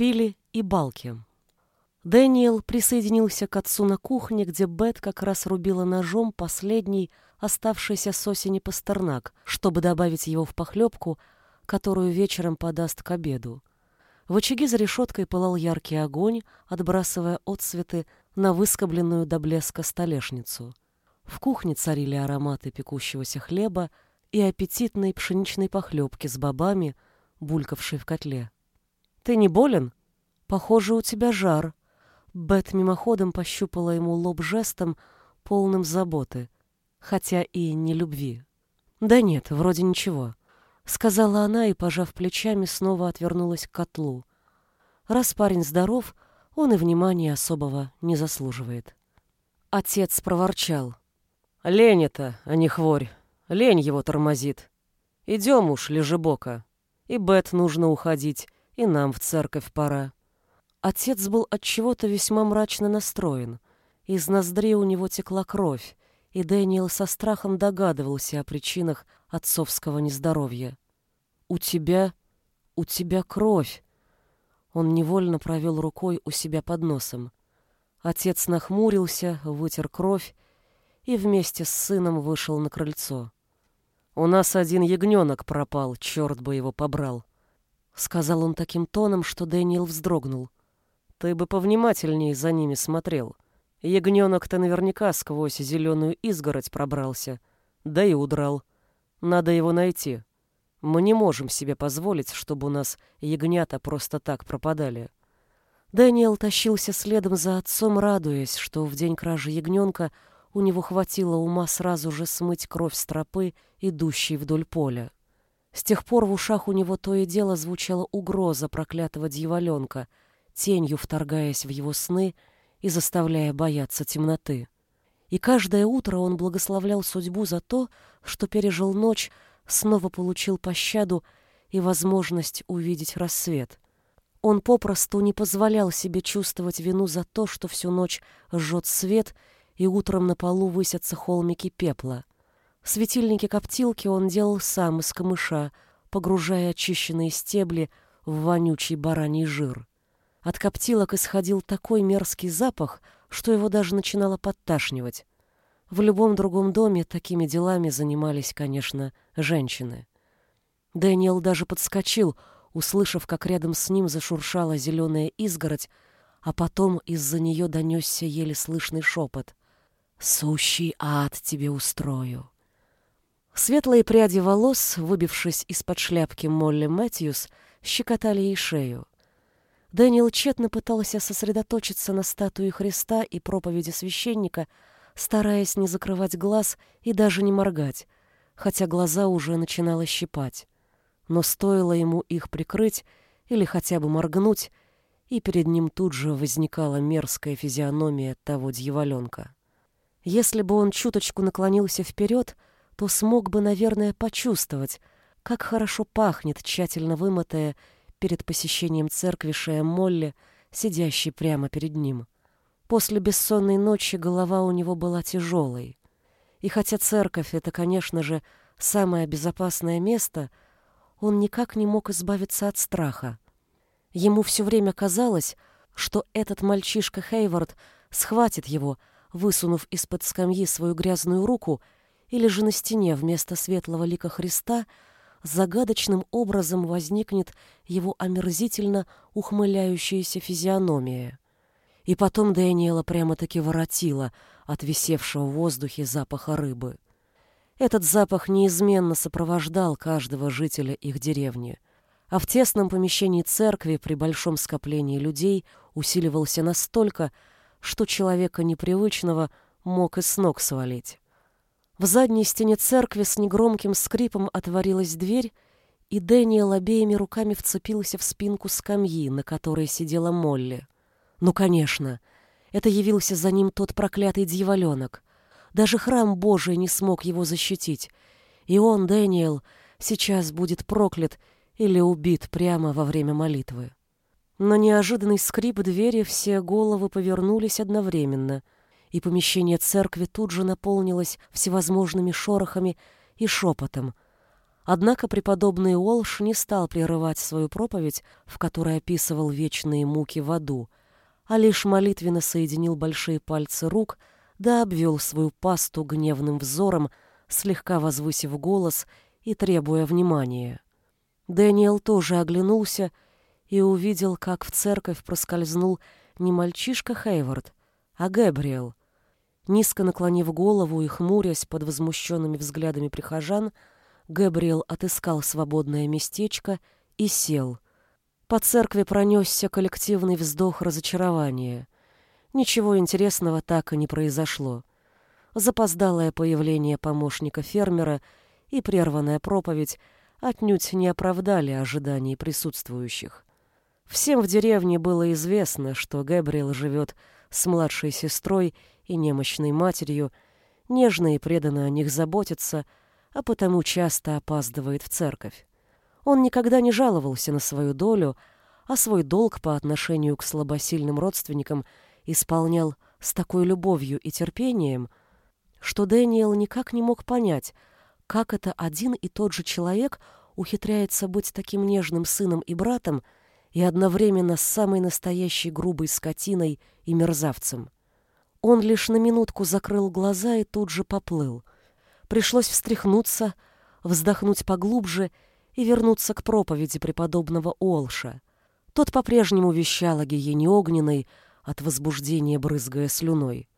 шпили и балки. Дэниел присоединился к отцу на кухне, где Бет как раз рубила ножом последний оставшийся с осени пастернак, чтобы добавить его в похлебку, которую вечером подаст к обеду. В очаге за решеткой пылал яркий огонь, отбрасывая отсветы на выскобленную до блеска столешницу. В кухне царили ароматы пекущегося хлеба и аппетитной пшеничной похлебки с бобами, булькавшей в котле. «Ты не болен? Похоже, у тебя жар», Бет мимоходом пощупала ему лоб жестом, полным заботы, хотя и не любви. «Да нет, вроде ничего», — сказала она и, пожав плечами, снова отвернулась к котлу. «Раз парень здоров, он и внимания особого не заслуживает». Отец проворчал. «Лень это, а не хворь. Лень его тормозит. Идем уж, лежебока. И Бет нужно уходить, и нам в церковь пора». Отец был от чего-то весьма мрачно настроен. Из ноздрей у него текла кровь, и Дэниел со страхом догадывался о причинах отцовского нездоровья. «У тебя... у тебя кровь!» Он невольно провел рукой у себя под носом. Отец нахмурился, вытер кровь и вместе с сыном вышел на крыльцо. «У нас один ягненок пропал, черт бы его побрал!» Сказал он таким тоном, что Дэниел вздрогнул. Ты бы повнимательнее за ними смотрел. Ягненок-то наверняка сквозь зеленую изгородь пробрался. Да и удрал. Надо его найти. Мы не можем себе позволить, чтобы у нас ягнята просто так пропадали. Дэниел тащился следом за отцом, радуясь, что в день кражи ягненка у него хватило ума сразу же смыть кровь с тропы, идущей вдоль поля. С тех пор в ушах у него то и дело звучала угроза проклятого дьяволенка — тенью вторгаясь в его сны и заставляя бояться темноты. И каждое утро он благословлял судьбу за то, что пережил ночь, снова получил пощаду и возможность увидеть рассвет. Он попросту не позволял себе чувствовать вину за то, что всю ночь жжет свет, и утром на полу высятся холмики пепла. Светильники-коптилки он делал сам из камыша, погружая очищенные стебли в вонючий бараний жир. От коптилок исходил такой мерзкий запах, что его даже начинало подташнивать. В любом другом доме такими делами занимались, конечно, женщины. Дэниел даже подскочил, услышав, как рядом с ним зашуршала зеленая изгородь, а потом из-за нее донесся еле слышный шепот. «Сущий ад тебе устрою!» Светлые пряди волос, выбившись из-под шляпки Молли Мэтьюс, щекотали ей шею. Дэниел тщетно пытался сосредоточиться на статуе Христа и проповеди священника, стараясь не закрывать глаз и даже не моргать, хотя глаза уже начинало щипать. Но стоило ему их прикрыть или хотя бы моргнуть, и перед ним тут же возникала мерзкая физиономия того дьяволенка. Если бы он чуточку наклонился вперед, то смог бы, наверное, почувствовать, как хорошо пахнет тщательно вымытая перед посещением церкви шея Молли, сидящей прямо перед ним. После бессонной ночи голова у него была тяжелой. И хотя церковь — это, конечно же, самое безопасное место, он никак не мог избавиться от страха. Ему все время казалось, что этот мальчишка Хейвард схватит его, высунув из-под скамьи свою грязную руку, или же на стене вместо светлого лика Христа — загадочным образом возникнет его омерзительно ухмыляющаяся физиономия. И потом Дэниела прямо-таки воротила от висевшего в воздухе запаха рыбы. Этот запах неизменно сопровождал каждого жителя их деревни, а в тесном помещении церкви при большом скоплении людей усиливался настолько, что человека непривычного мог и с ног свалить. В задней стене церкви с негромким скрипом отворилась дверь, и Дэниел обеими руками вцепился в спинку скамьи, на которой сидела Молли. Ну, конечно, это явился за ним тот проклятый дьяволенок. Даже храм Божий не смог его защитить. И он, Дэниел, сейчас будет проклят или убит прямо во время молитвы. На неожиданный скрип двери все головы повернулись одновременно — и помещение церкви тут же наполнилось всевозможными шорохами и шепотом, Однако преподобный Уолш не стал прерывать свою проповедь, в которой описывал вечные муки в аду, а лишь молитвенно соединил большие пальцы рук, да обвел свою пасту гневным взором, слегка возвысив голос и требуя внимания. Дэниел тоже оглянулся и увидел, как в церковь проскользнул не мальчишка Хейвард, а Гэбриэл. Низко наклонив голову и хмурясь под возмущенными взглядами прихожан, Гэбриэл отыскал свободное местечко и сел. По церкви пронесся коллективный вздох разочарования. Ничего интересного так и не произошло. Запоздалое появление помощника фермера и прерванная проповедь отнюдь не оправдали ожиданий присутствующих. Всем в деревне было известно, что Гэбриэл живет с младшей сестрой и немощной матерью, нежно и преданно о них заботится, а потому часто опаздывает в церковь. Он никогда не жаловался на свою долю, а свой долг по отношению к слабосильным родственникам исполнял с такой любовью и терпением, что Дэниел никак не мог понять, как это один и тот же человек ухитряется быть таким нежным сыном и братом и одновременно самой настоящей грубой скотиной и мерзавцем. Он лишь на минутку закрыл глаза и тут же поплыл. Пришлось встряхнуться, вздохнуть поглубже и вернуться к проповеди преподобного Олша. Тот по-прежнему вещал о гиене огненной, от возбуждения брызгая слюной.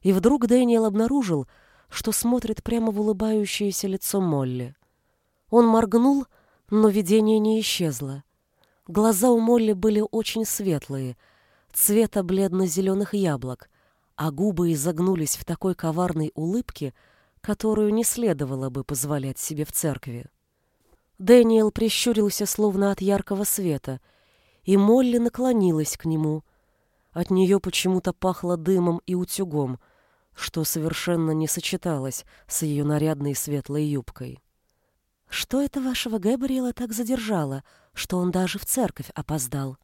И вдруг Дэниел обнаружил, что смотрит прямо в улыбающееся лицо Молли. Он моргнул, но видение не исчезло. Глаза у Молли были очень светлые, цвета бледно-зеленых яблок, а губы изогнулись в такой коварной улыбке, которую не следовало бы позволять себе в церкви. Дэниел прищурился словно от яркого света, и Молли наклонилась к нему. От нее почему-то пахло дымом и утюгом — что совершенно не сочеталось с ее нарядной светлой юбкой. «Что это вашего Гэбриэла так задержало, что он даже в церковь опоздал?»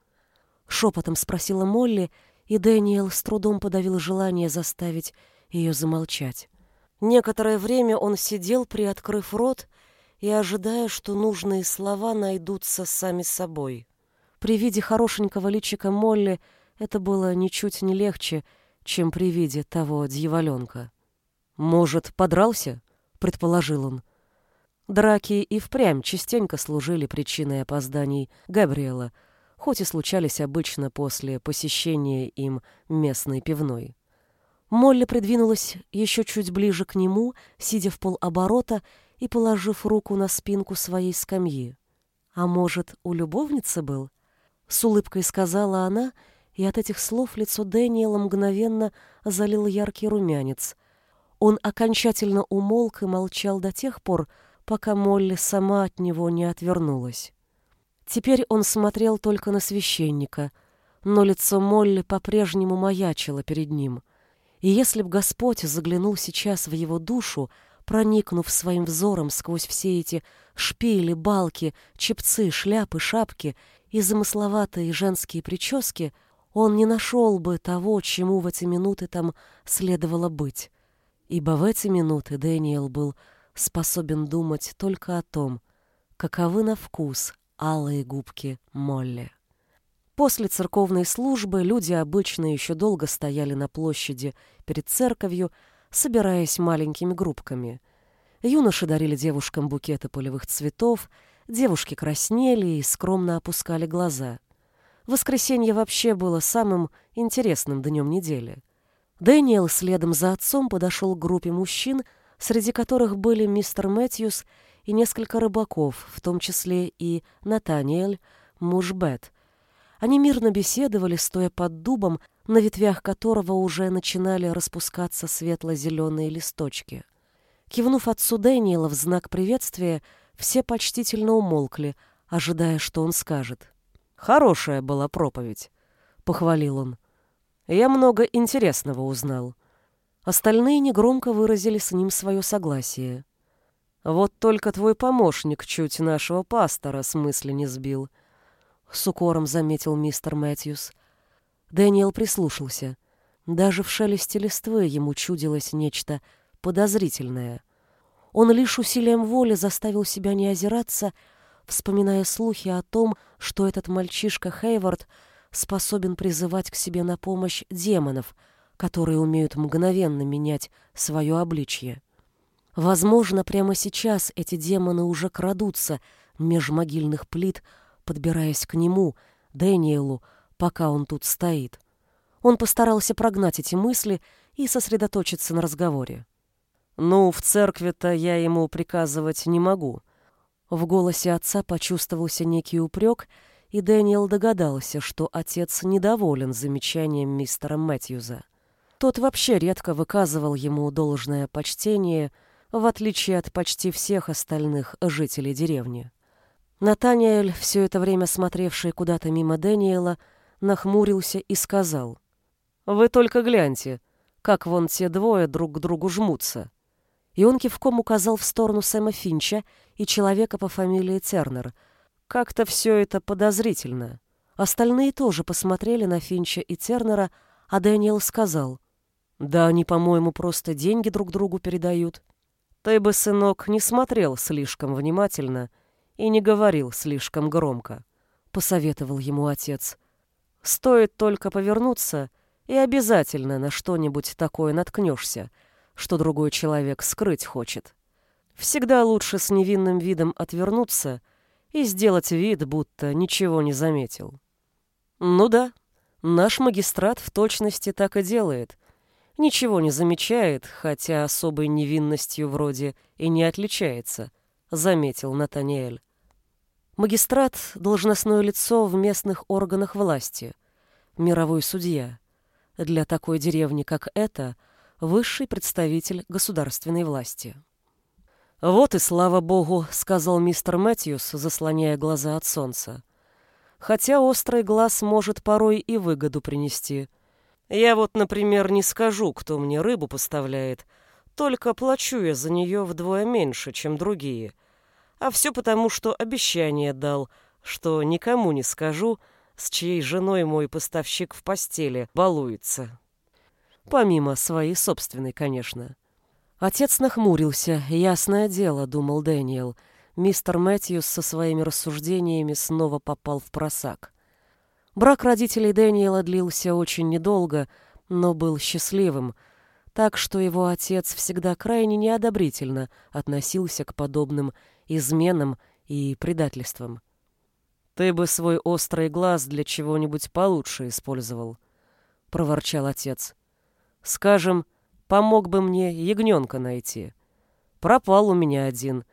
Шепотом спросила Молли, и Дэниел с трудом подавил желание заставить ее замолчать. Некоторое время он сидел, приоткрыв рот, и ожидая, что нужные слова найдутся сами собой. При виде хорошенького личика Молли это было ничуть не легче, чем при виде того дьяволенка. «Может, подрался?» — предположил он. Драки и впрямь частенько служили причиной опозданий Габриэла, хоть и случались обычно после посещения им местной пивной. Молли придвинулась еще чуть ближе к нему, сидя в полоборота и положив руку на спинку своей скамьи. «А может, у любовницы был?» — с улыбкой сказала она — и от этих слов лицо Дэниела мгновенно залил яркий румянец. Он окончательно умолк и молчал до тех пор, пока Молли сама от него не отвернулась. Теперь он смотрел только на священника, но лицо Молли по-прежнему маячило перед ним. И если б Господь заглянул сейчас в его душу, проникнув своим взором сквозь все эти шпили, балки, чепцы, шляпы, шапки и замысловатые женские прически — он не нашел бы того, чему в эти минуты там следовало быть. Ибо в эти минуты Дэниел был способен думать только о том, каковы на вкус алые губки Молли. После церковной службы люди обычно еще долго стояли на площади перед церковью, собираясь маленькими группками. Юноши дарили девушкам букеты полевых цветов, девушки краснели и скромно опускали глаза — Воскресенье вообще было самым интересным днем недели. Дэниел следом за отцом подошел к группе мужчин, среди которых были мистер Мэтьюс и несколько рыбаков, в том числе и Натаниэль, муж Бет. Они мирно беседовали, стоя под дубом, на ветвях которого уже начинали распускаться светло-зеленые листочки. Кивнув отцу Дэниела в знак приветствия, все почтительно умолкли, ожидая, что он скажет. Хорошая была проповедь, похвалил он. Я много интересного узнал. Остальные негромко выразили с ним свое согласие. Вот только твой помощник чуть нашего пастора с мысли не сбил. С укором заметил мистер Мэтьюс. Дэниел прислушался. Даже в шелесте листвы ему чудилось нечто подозрительное. Он лишь усилием воли заставил себя не озираться, вспоминая слухи о том, что этот мальчишка Хейвард способен призывать к себе на помощь демонов, которые умеют мгновенно менять свое обличье. Возможно, прямо сейчас эти демоны уже крадутся меж могильных плит, подбираясь к нему, Дэниелу, пока он тут стоит. Он постарался прогнать эти мысли и сосредоточиться на разговоре. «Ну, в церкви-то я ему приказывать не могу». В голосе отца почувствовался некий упрек, и Дэниел догадался, что отец недоволен замечанием мистера Мэтьюза. Тот вообще редко выказывал ему должное почтение, в отличие от почти всех остальных жителей деревни. Натаниэль, все это время смотревший куда-то мимо Дэниела, нахмурился и сказал, «Вы только гляньте, как вон те двое друг к другу жмутся». И он кивком указал в сторону Сэма Финча и человека по фамилии Тернер. Как-то все это подозрительно. Остальные тоже посмотрели на Финча и Тернера, а Дэниел сказал, «Да они, по-моему, просто деньги друг другу передают». Ты бы, сынок, не смотрел слишком внимательно и не говорил слишком громко, — посоветовал ему отец. Стоит только повернуться, и обязательно на что-нибудь такое наткнешься, что другой человек скрыть хочет. Всегда лучше с невинным видом отвернуться и сделать вид, будто ничего не заметил. Ну да, наш магистрат в точности так и делает, ничего не замечает, хотя особой невинностью вроде и не отличается, заметил Натаниэль. Магистрат — должностное лицо в местных органах власти, мировой судья. Для такой деревни, как эта, высший представитель государственной власти. «Вот и слава богу», — сказал мистер Мэтьюс, заслоняя глаза от солнца. «Хотя острый глаз может порой и выгоду принести». Я вот, например, не скажу, кто мне рыбу поставляет, только плачу я за нее вдвое меньше, чем другие. А все потому, что обещание дал, что никому не скажу, с чьей женой мой поставщик в постели балуется. Помимо своей собственной, конечно. Отец нахмурился. Ясное дело, думал Дэниел. Мистер Мэтьюс со своими рассуждениями снова попал в просак. Брак родителей Дэниела длился очень недолго, но был счастливым, так что его отец всегда крайне неодобрительно относился к подобным изменам и предательствам. «Ты бы свой острый глаз для чего-нибудь получше использовал», — проворчал отец. «Скажем, помог бы мне ягненка найти. Пропал у меня один.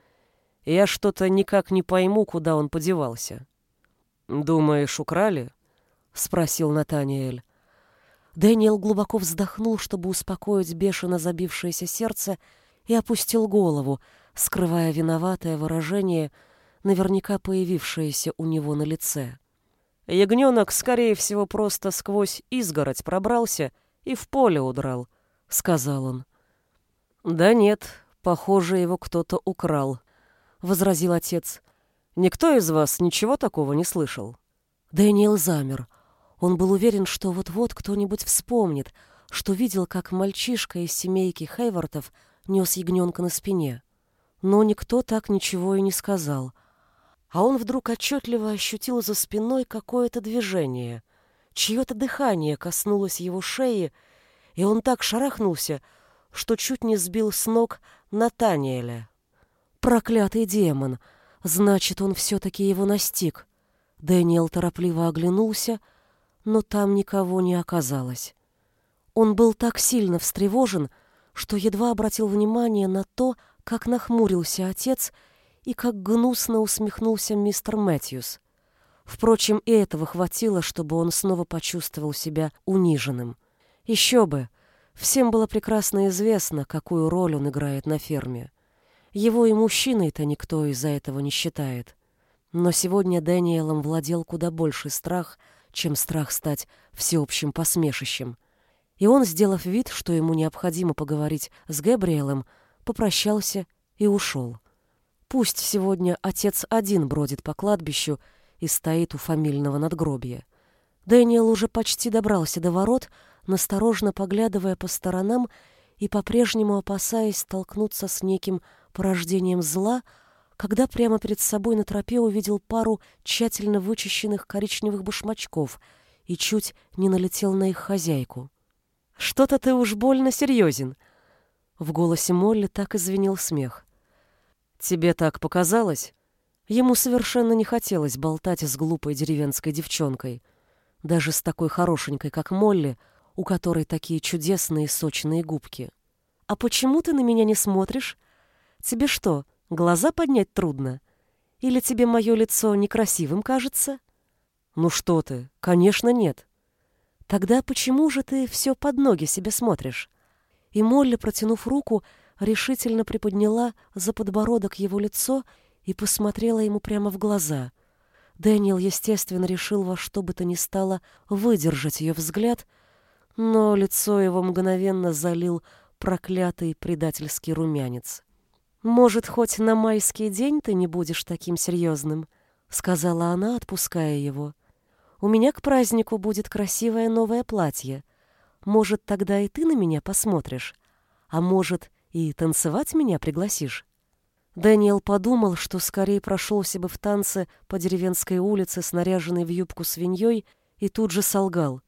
Я что-то никак не пойму, куда он подевался». «Думаешь, украли?» — спросил Натаниэль. Дэниел глубоко вздохнул, чтобы успокоить бешено забившееся сердце, и опустил голову, скрывая виноватое выражение, наверняка появившееся у него на лице. «Ягненок, скорее всего, просто сквозь изгородь пробрался и в поле удрал», — сказал он. «Да нет, похоже, его кто-то украл», — возразил отец. «Никто из вас ничего такого не слышал?» Дэниел замер. Он был уверен, что вот-вот кто-нибудь вспомнит, что видел, как мальчишка из семейки Хейвартов нес ягненка на спине. Но никто так ничего и не сказал. А он вдруг отчетливо ощутил за спиной какое-то движение. Чье-то дыхание коснулось его шеи, и он так шарахнулся, что чуть не сбил с ног Натаниэля. Проклятый демон! Значит, он все-таки его настиг. Дэниел торопливо оглянулся — но там никого не оказалось. Он был так сильно встревожен, что едва обратил внимание на то, как нахмурился отец и как гнусно усмехнулся мистер Мэтьюс. Впрочем, и этого хватило, чтобы он снова почувствовал себя униженным. Еще бы! Всем было прекрасно известно, какую роль он играет на ферме. Его и мужчиной-то никто из-за этого не считает. Но сегодня Дэниелом владел куда больший страх — чем страх стать всеобщим посмешищем. И он, сделав вид, что ему необходимо поговорить с Габриэлем, попрощался и ушел. Пусть сегодня отец один бродит по кладбищу и стоит у фамильного надгробия. Дэниел уже почти добрался до ворот, насторожно поглядывая по сторонам и по-прежнему опасаясь столкнуться с неким порождением зла, когда прямо перед собой на тропе увидел пару тщательно вычищенных коричневых башмачков и чуть не налетел на их хозяйку. «Что-то ты уж больно серьезен!» В голосе Молли так извинил смех. «Тебе так показалось?» Ему совершенно не хотелось болтать с глупой деревенской девчонкой, даже с такой хорошенькой, как Молли, у которой такие чудесные сочные губки. «А почему ты на меня не смотришь? Тебе что, глаза поднять трудно? Или тебе мое лицо некрасивым кажется?» «Ну что ты, конечно, нет». «Тогда почему же ты все под ноги себе смотришь?» И Молли, протянув руку, решительно приподняла за подбородок его лицо и посмотрела ему прямо в глаза. Дэниел, естественно, решил во что бы то ни стало выдержать ее взгляд, но лицо его мгновенно залил проклятый предательский румянец. «Может, хоть на майский день ты не будешь таким серьезным?» — сказала она, отпуская его. «У меня к празднику будет красивое новое платье. Может, тогда и ты на меня посмотришь? А может, и танцевать меня пригласишь?» Дэниел подумал, что скорее прошелся бы в танце по деревенской улице, снаряженной в юбку свиньей, и тут же солгал.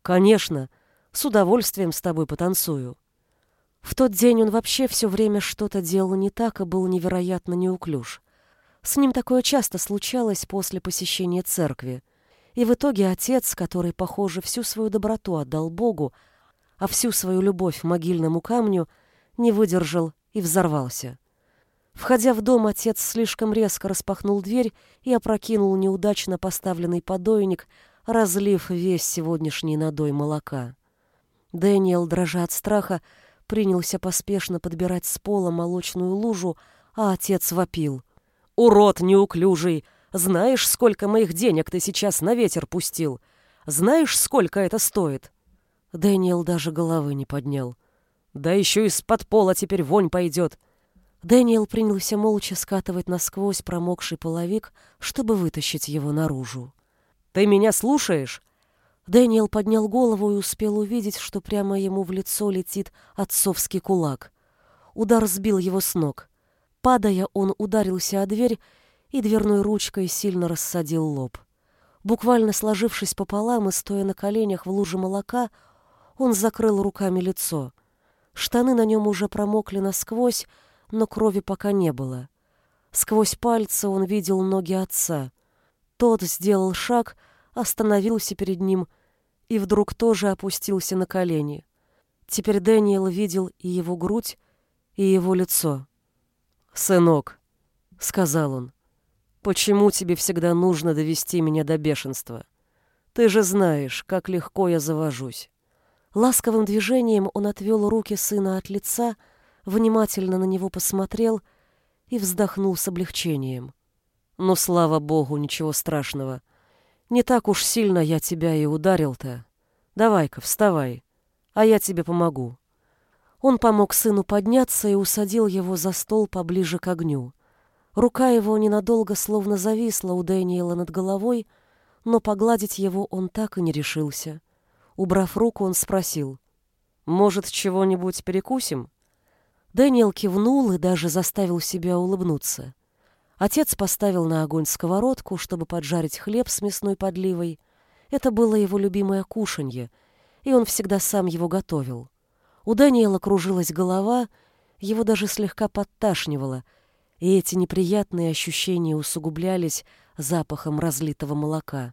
«Конечно, с удовольствием с тобой потанцую». В тот день он вообще все время что-то делал не так и был невероятно неуклюж. С ним такое часто случалось после посещения церкви. И в итоге отец, который, похоже, всю свою доброту отдал Богу, а всю свою любовь могильному камню, не выдержал и взорвался. Входя в дом, отец слишком резко распахнул дверь и опрокинул неудачно поставленный подойник, разлив весь сегодняшний надой молока. Дэниел, дрожа от страха, принялся поспешно подбирать с пола молочную лужу, а отец вопил. «Урод неуклюжий! Знаешь, сколько моих денег ты сейчас на ветер пустил? Знаешь, сколько это стоит?» Дэниел даже головы не поднял. «Да еще из-под пола теперь вонь пойдет!» Дэниел принялся молча скатывать насквозь промокший половик, чтобы вытащить его наружу. «Ты меня слушаешь?» Дэниел поднял голову и успел увидеть, что прямо ему в лицо летит отцовский кулак. Удар сбил его с ног. Падая, он ударился о дверь и дверной ручкой сильно рассадил лоб. Буквально сложившись пополам и стоя на коленях в луже молока, он закрыл руками лицо. Штаны на нем уже промокли насквозь, но крови пока не было. Сквозь пальцы он видел ноги отца. Тот сделал шаг, остановился перед ним и вдруг тоже опустился на колени. Теперь Дэниел видел и его грудь, и его лицо. «Сынок», — сказал он, — «почему тебе всегда нужно довести меня до бешенства? Ты же знаешь, как легко я завожусь». Ласковым движением он отвел руки сына от лица, — внимательно на него посмотрел и вздохнул с облегчением. «Ну, слава богу, ничего страшного. Не так уж сильно я тебя и ударил-то. Давай-ка, вставай, а я тебе помогу». Он помог сыну подняться и усадил его за стол поближе к огню. Рука его ненадолго словно зависла у Дэниела над головой, но погладить его он так и не решился. Убрав руку, он спросил, «Может, чего-нибудь перекусим?» Дэниел кивнул и даже заставил себя улыбнуться. Отец поставил на огонь сковородку, чтобы поджарить хлеб с мясной подливой. Это было его любимое кушанье, и он всегда сам его готовил. У Дэниела кружилась голова, его даже слегка подташнивало, и эти неприятные ощущения усугублялись запахом разлитого молока.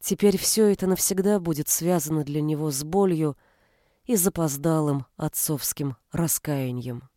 Теперь все это навсегда будет связано для него с болью, и запоздалым отцовским раскаянием.